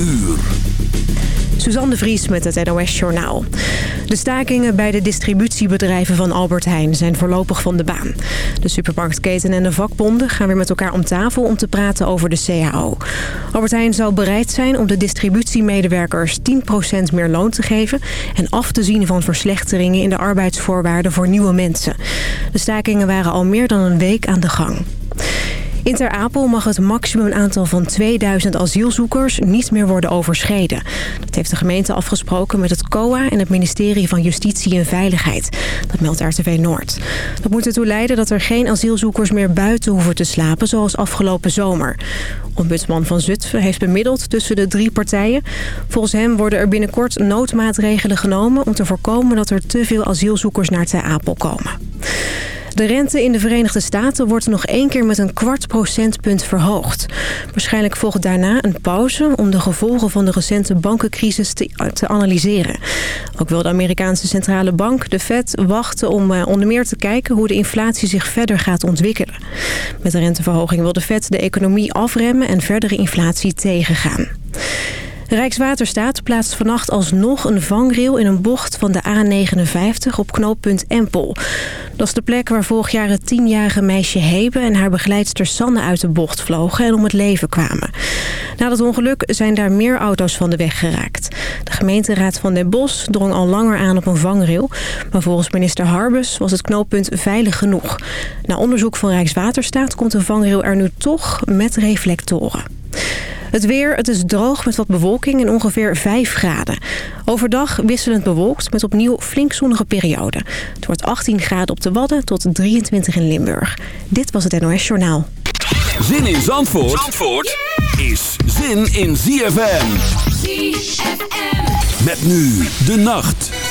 uur. Suzanne de Vries met het NOS Journaal. De stakingen bij de distributiebedrijven van Albert Heijn zijn voorlopig van de baan. De supermarktketen en de vakbonden gaan weer met elkaar om tafel om te praten over de CAO. Albert Heijn zou bereid zijn om de distributiemedewerkers 10% meer loon te geven... en af te zien van verslechteringen in de arbeidsvoorwaarden voor nieuwe mensen. De stakingen waren al meer dan een week aan de gang. In Ter Apel mag het maximumaantal van 2000 asielzoekers niet meer worden overschreden. Dat heeft de gemeente afgesproken met het COA en het ministerie van Justitie en Veiligheid. Dat meldt RTV Noord. Dat moet ertoe leiden dat er geen asielzoekers meer buiten hoeven te slapen zoals afgelopen zomer. Ombudsman van Zutphen heeft bemiddeld tussen de drie partijen. Volgens hem worden er binnenkort noodmaatregelen genomen om te voorkomen dat er te veel asielzoekers naar Ter Apel komen. De rente in de Verenigde Staten wordt nog één keer met een kwart procentpunt verhoogd. Waarschijnlijk volgt daarna een pauze om de gevolgen van de recente bankencrisis te, analyseren. Ook wil de Amerikaanse centrale bank, de Fed, wachten om uh, onder meer te kijken hoe de inflatie zich verder gaat ontwikkelen. Met de renteverhoging wil de Fed de economie afremmen en verdere inflatie tegengaan. Rijkswaterstaat plaatst vannacht alsnog een vangrail in een bocht van de A59 op knooppunt Empel. Dat is de plek waar vorig jaar het tienjarige meisje Hebe en haar begeleidster Sanne uit de bocht vlogen en om het leven kwamen. Na dat ongeluk zijn daar meer auto's van de weg geraakt. De gemeenteraad van Den Bosch drong al langer aan op een vangrail, maar volgens minister Harbus was het knooppunt veilig genoeg. Na onderzoek van Rijkswaterstaat komt de vangrail er nu toch met reflectoren. Het weer, het is droog met wat bewolking en ongeveer 5 graden. Overdag wisselend bewolkt met opnieuw flink zonnige periode. Het wordt 18 graden op de Wadden tot 23 in Limburg. Dit was het NOS Journaal. Zin in Zandvoort, Zandvoort is zin in ZFM. ZFM. Met nu de nacht.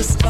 This.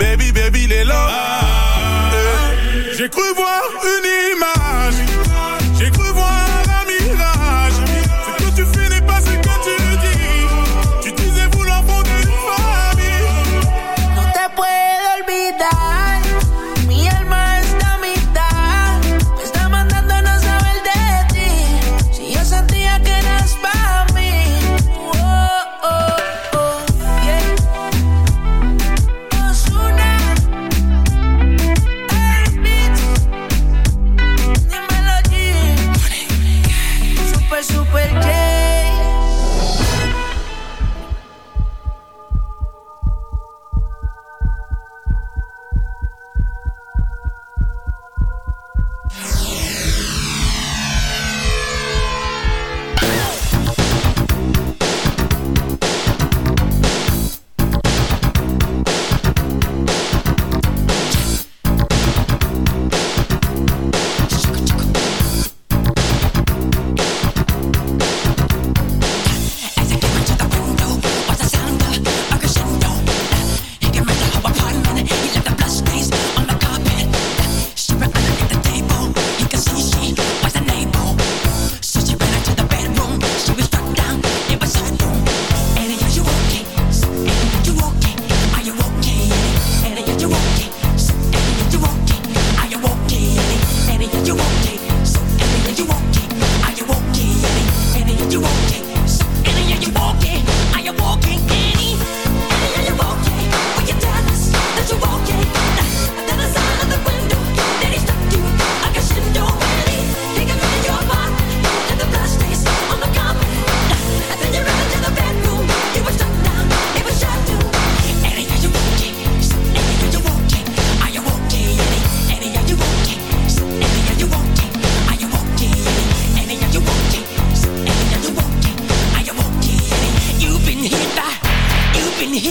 Baby, baby, les J'ai cru voir une image.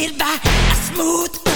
mierda, smooth.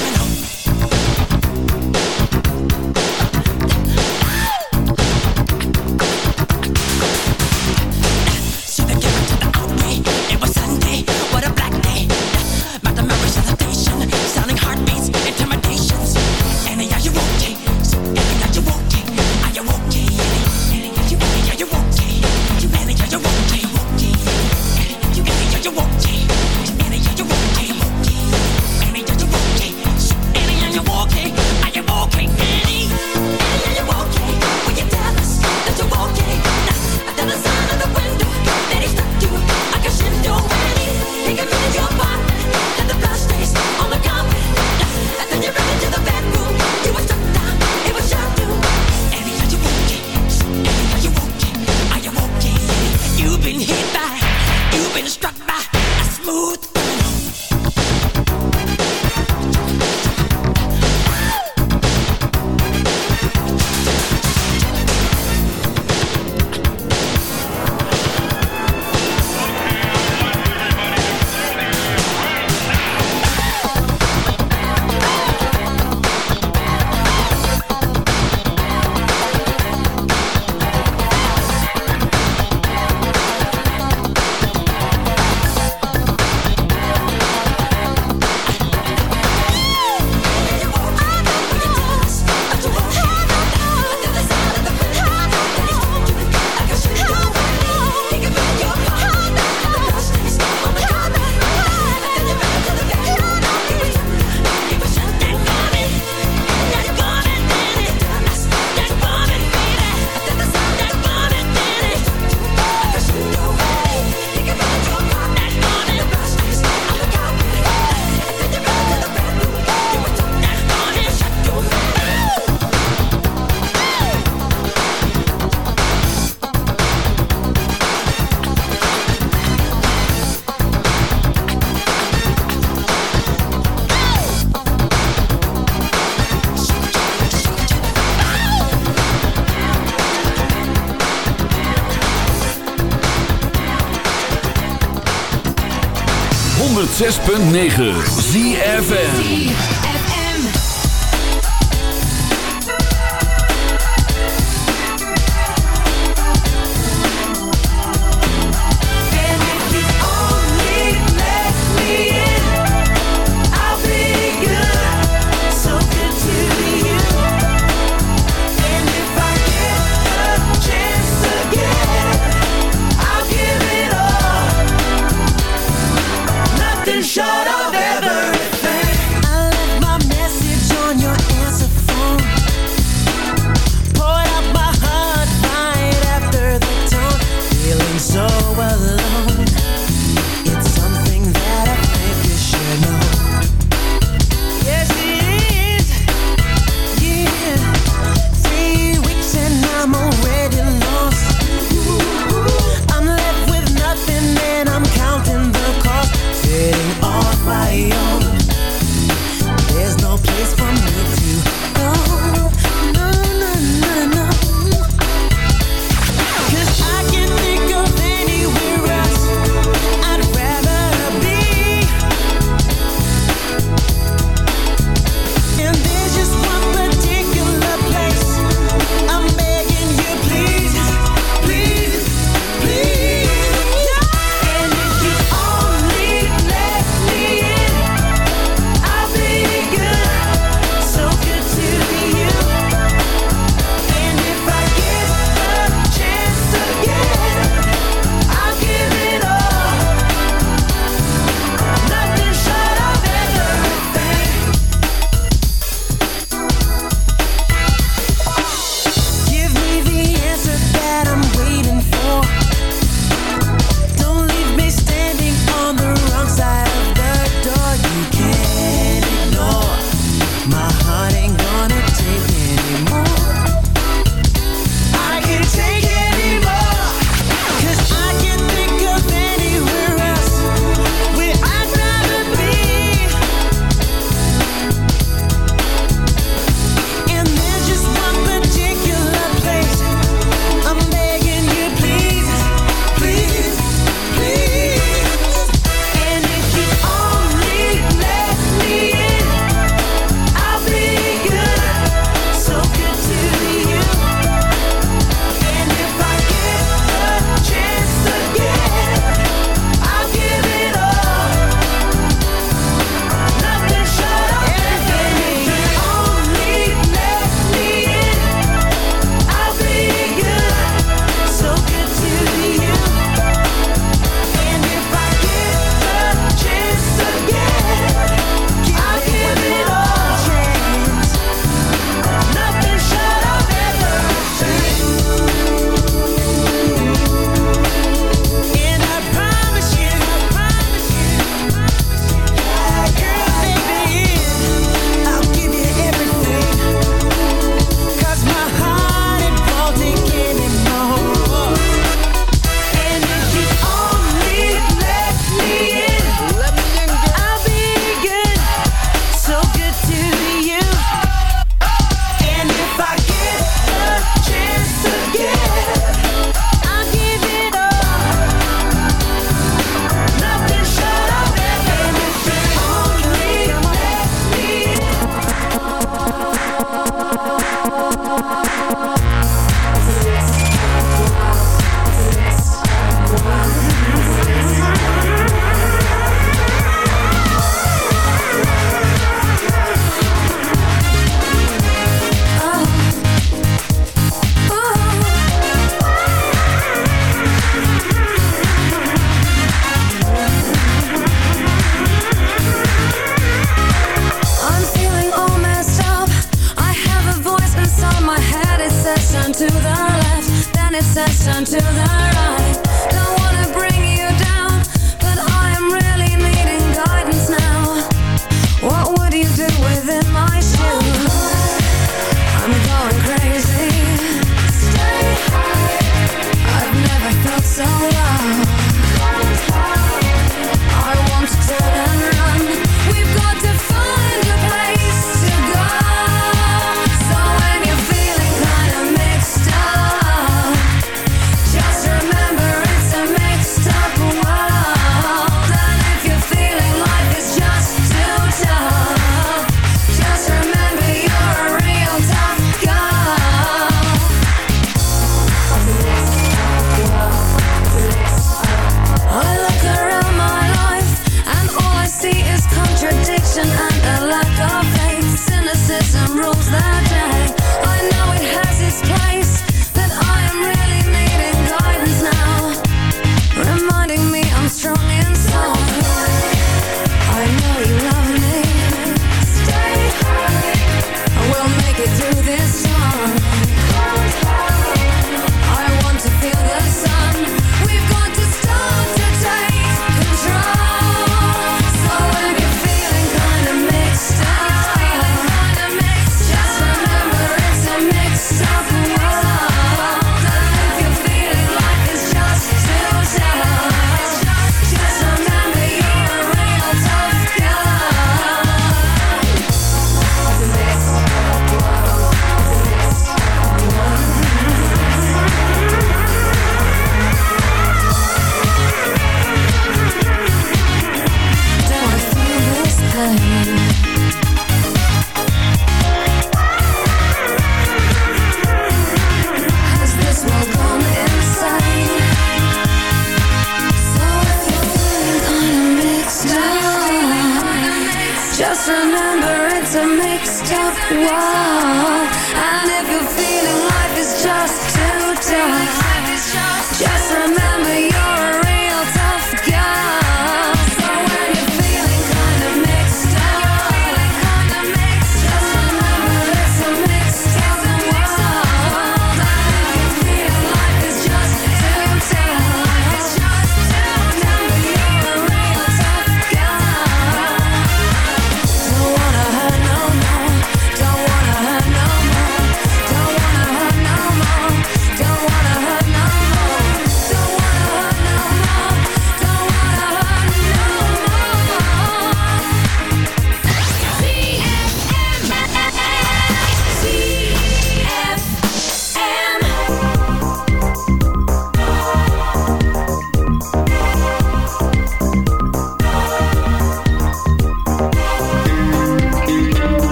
106.9 ZFN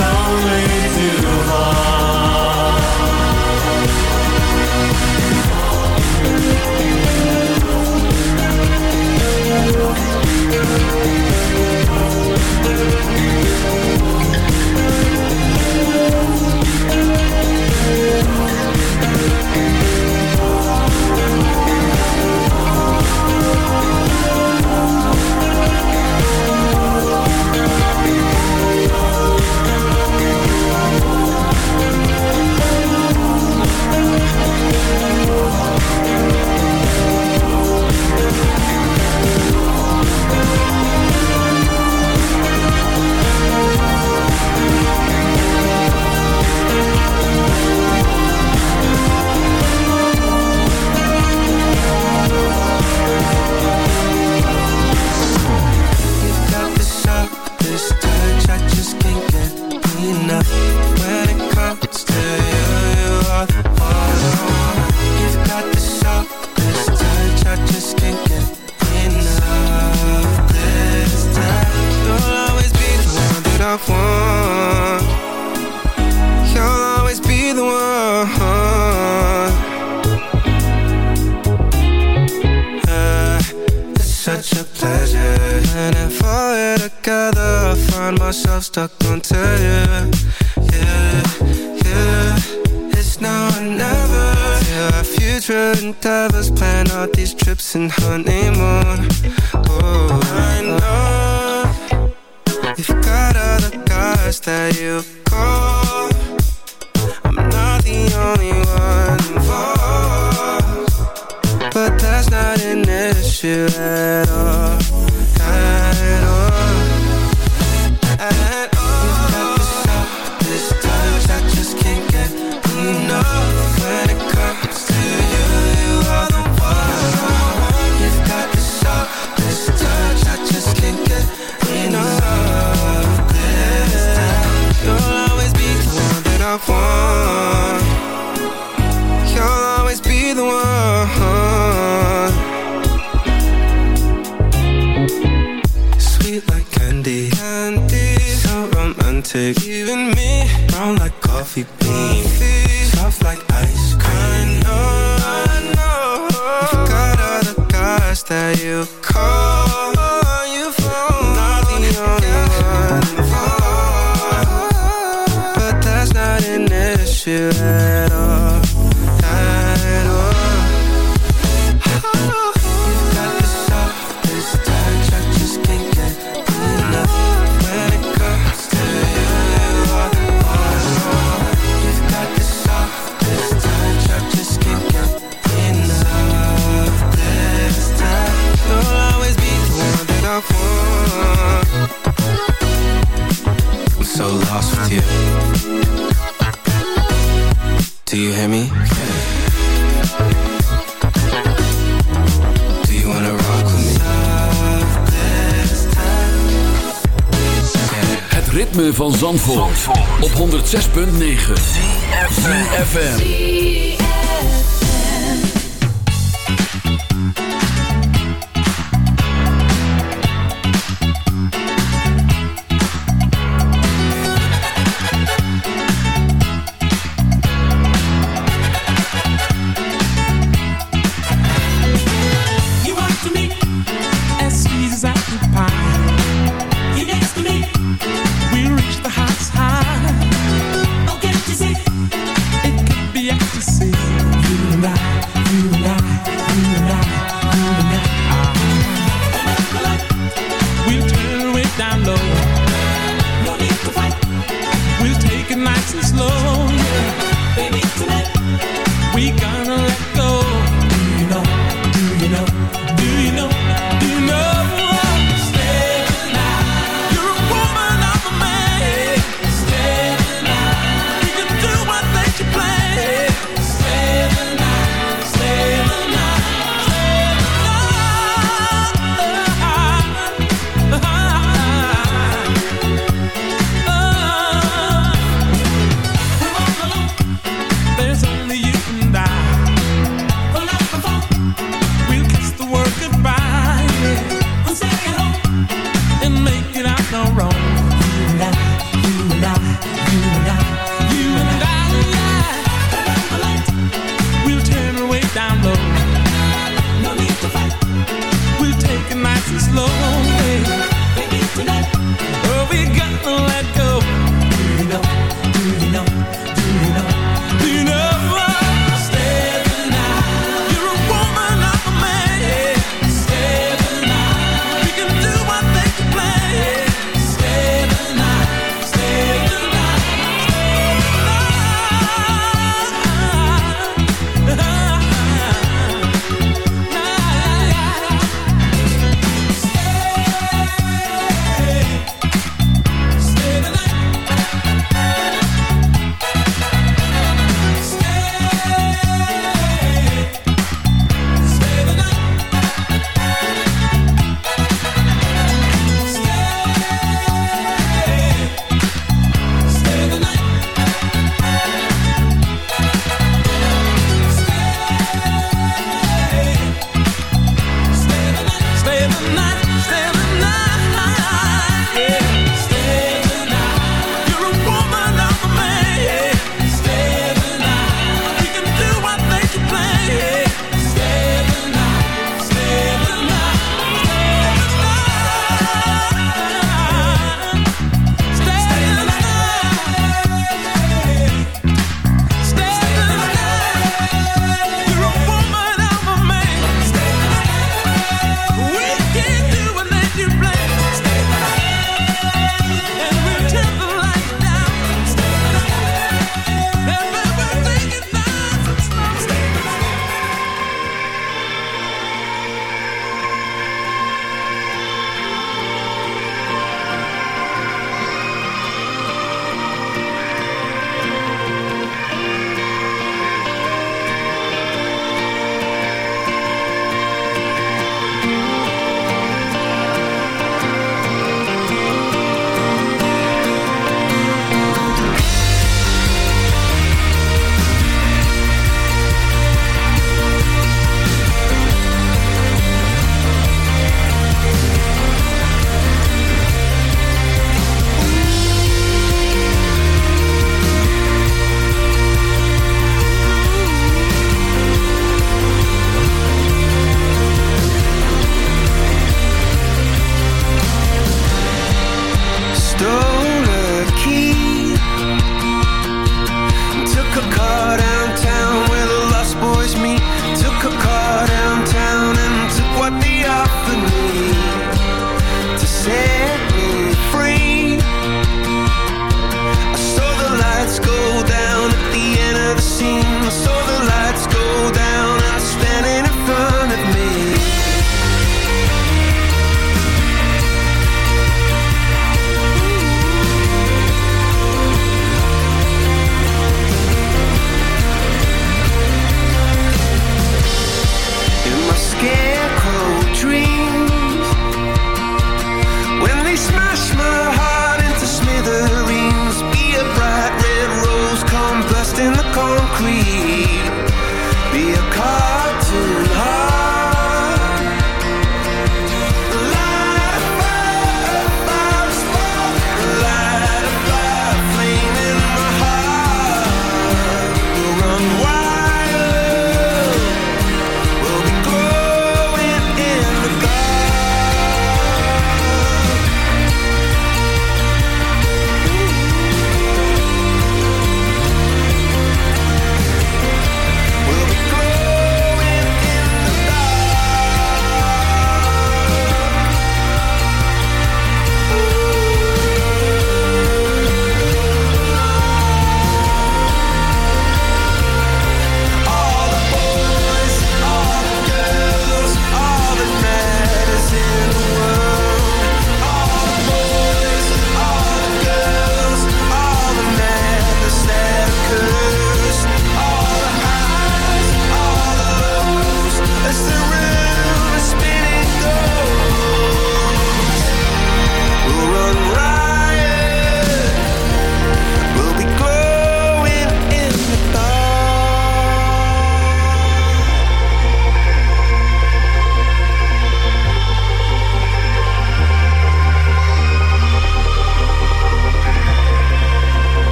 only too far.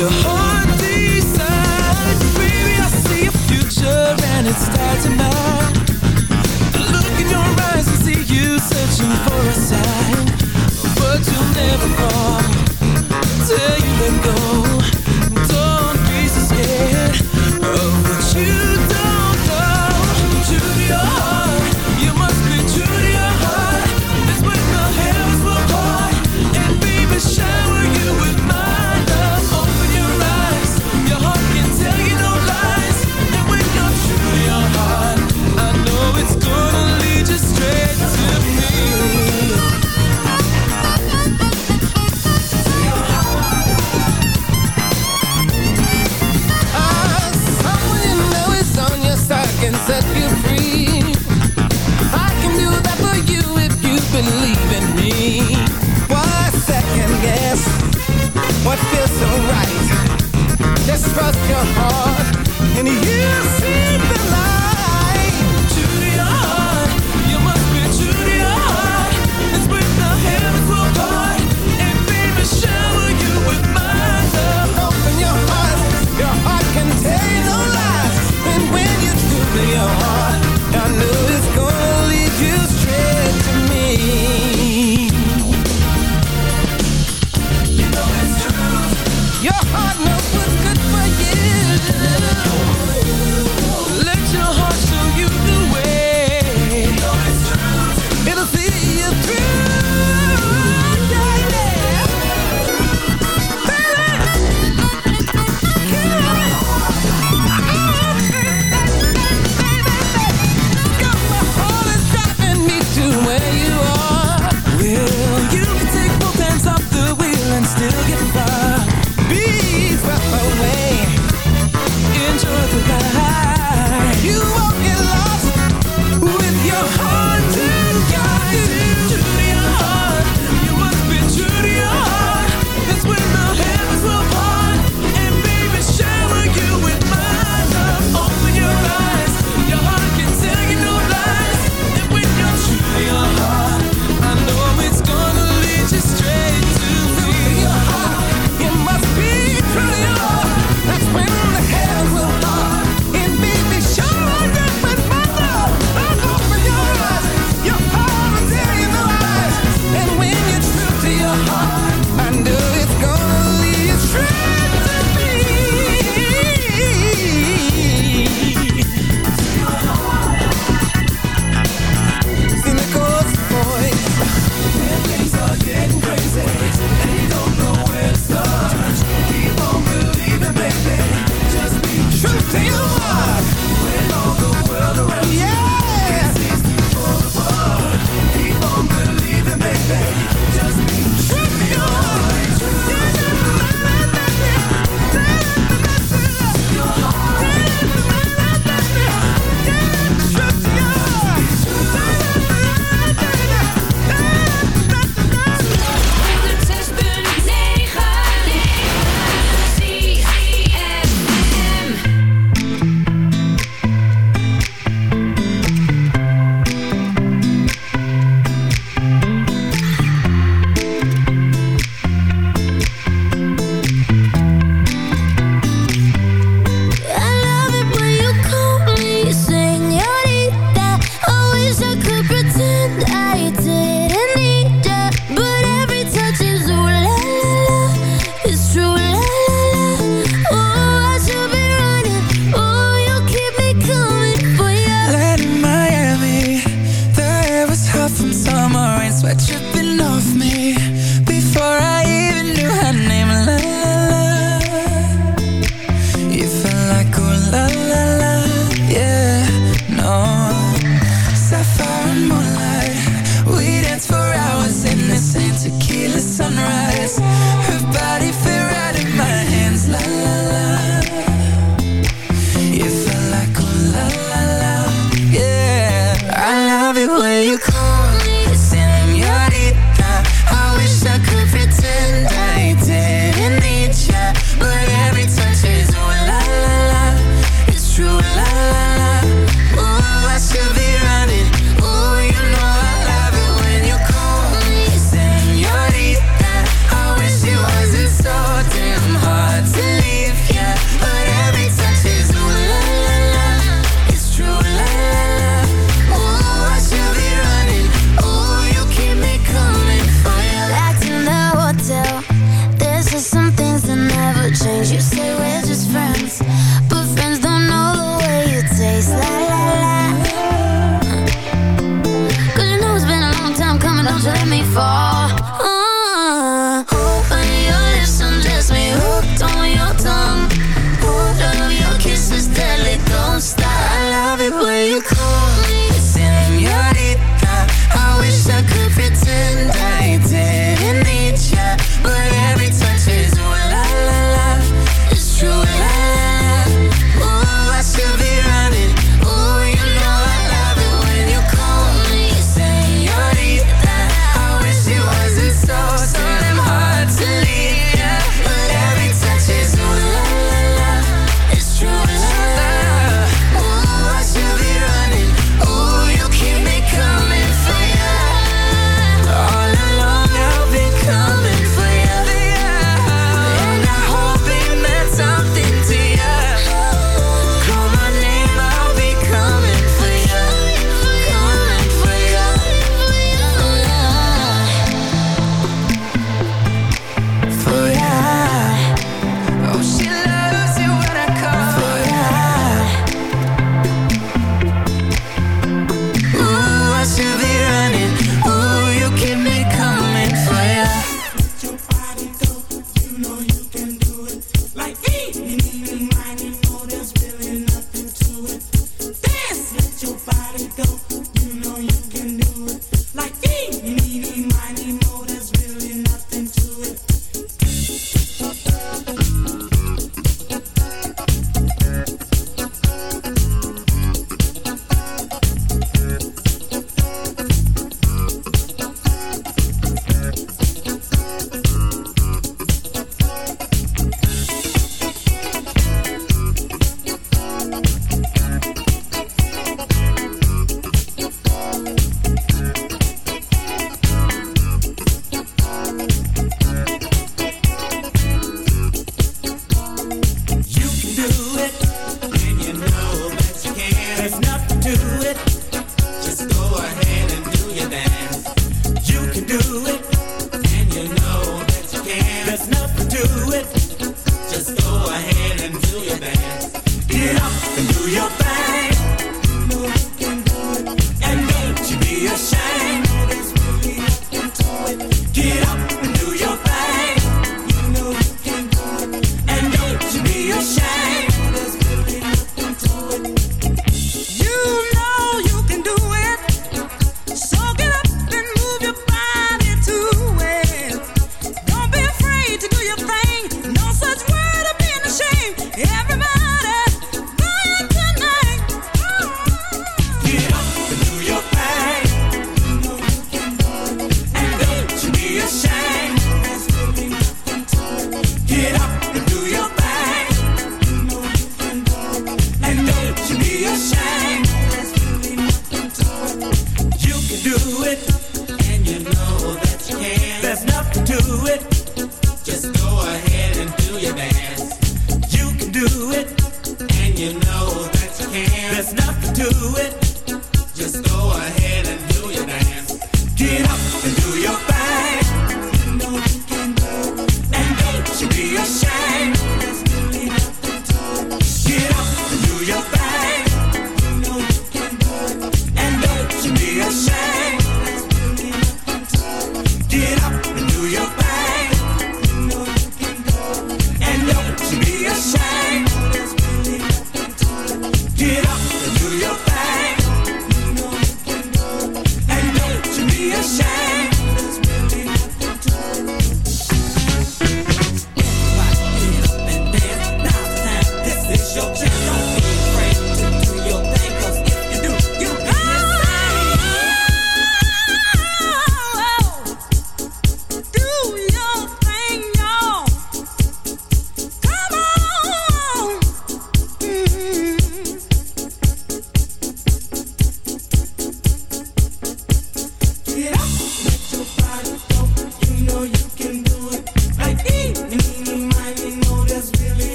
your heart.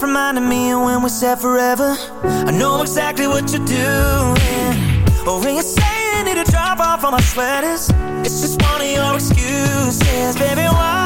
Stop reminding me of when we said forever I know exactly what you're doing Oh, when you say you need to drop off all my sweaters It's just one of your excuses Baby, why?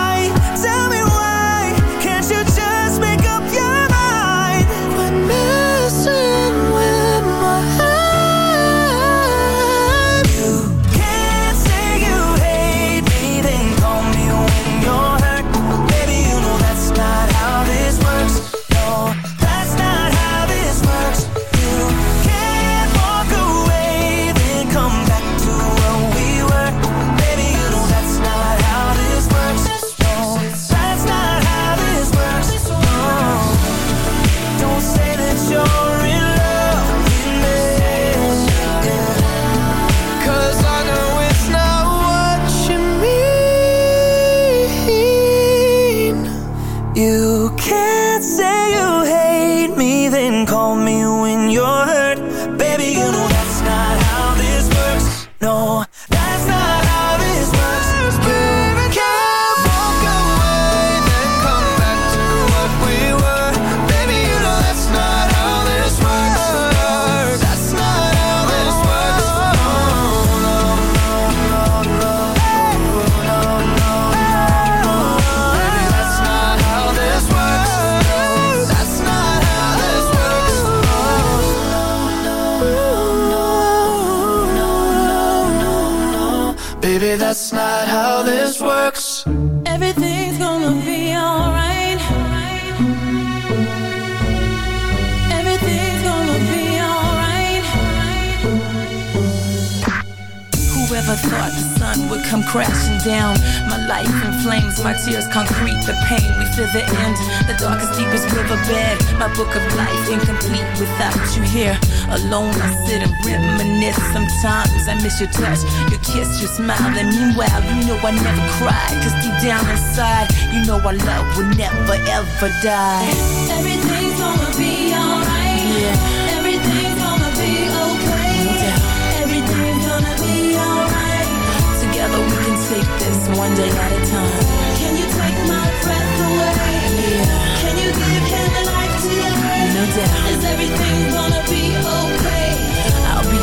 Miss your touch, your kiss, your smile. And meanwhile, you know I never cried. Cause deep down inside, you know our love will never ever die. Everything's gonna be alright. Yeah. Everything's gonna be okay. Doubt. Everything's gonna be alright. Together we can take this one day at a time. Can you take my breath away? Yeah. Can you give him a life today? No doubt. Is everything gonna be okay?